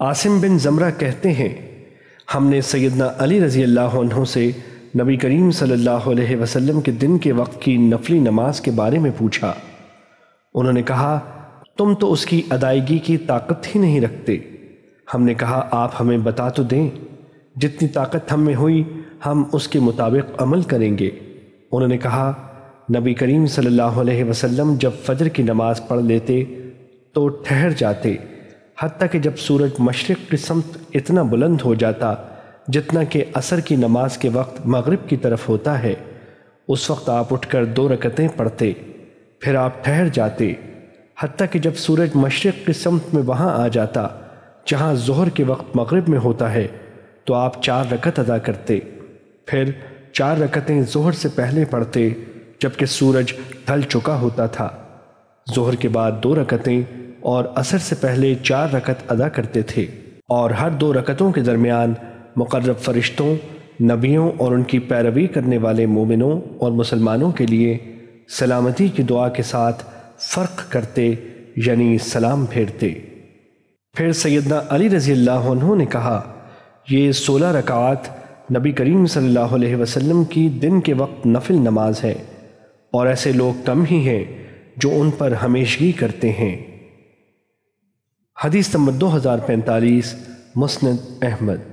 عاصم بن زمرہ کہتے ہیں، ہم نے سیدنا علی رضی اللہ عنہ سے نبی کریم صلی اللہ علیہ وسلم کے دن کے وقت کی نفلی نماز کے بارے میں پوچھا۔ انہوں نے کہا، تم تو اس کی ادائیگی کی طاقت ہی نہیں رکھتے۔ ہم نے کہا، آپ ہمیں بتا تو دیں، جتنی طاقت ہم میں ہوئی، ہم اس کے مطابق عمل کریں گے۔ انہوں نے کہا، نبی کریم صلی اللہ علیہ وسلم جب فجر کی نماز پڑھ لیتے تو ٹھہر جاتے۔ حتیٰ کہ جب سورج مشرق کی سمت اتنا بلند ہو جاتا جتنا کہ عصر کی نماز کے وقت مغرب کی طرف ہوتا ہے، اس وقت آپ اٹھ کر دو رکتیں پڑھتے، پھر آپ ٹھہر جاتے۔ حتیٰ کہ جب سورج مشرق کی سمت میں وہاں آ جاتا، جہاں ظہر کے وقت مغرب میں ہوتا ہے، تو آپ چار رکت ادا کرتے۔ پھر چار رکتیں ظہر سے پہلے پڑھتے، جبکہ سورج ڈھل چکا ہوتا تھا۔ ظہر کے بعد دو رکتیں اور عصر سے پہلے چار رکت ادا کرتے تھے اور ہر دو رکتوں کے درمیان مقرب فرشتوں، نبیوں اور ان کی پیروی کرنے والے مومنوں اور مسلمانوں کے لیے سلامتی کی دعا کے ساتھ فرق کرتے یعنی سلام پھیرتے۔ پھر سیدنا علی رضی اللہ عنہ نے کہا، یہ سولہ رکعات نبی کریم صلی اللہ علیہ وسلم کی دن کے وقت نفل نماز ہے اور ایسے لوگ کم ہی ہیں جو ان پر ہمیشگی کرتے ہیں۔ حدیث نمبر دو ہزار پینتالیس مسند احمد۔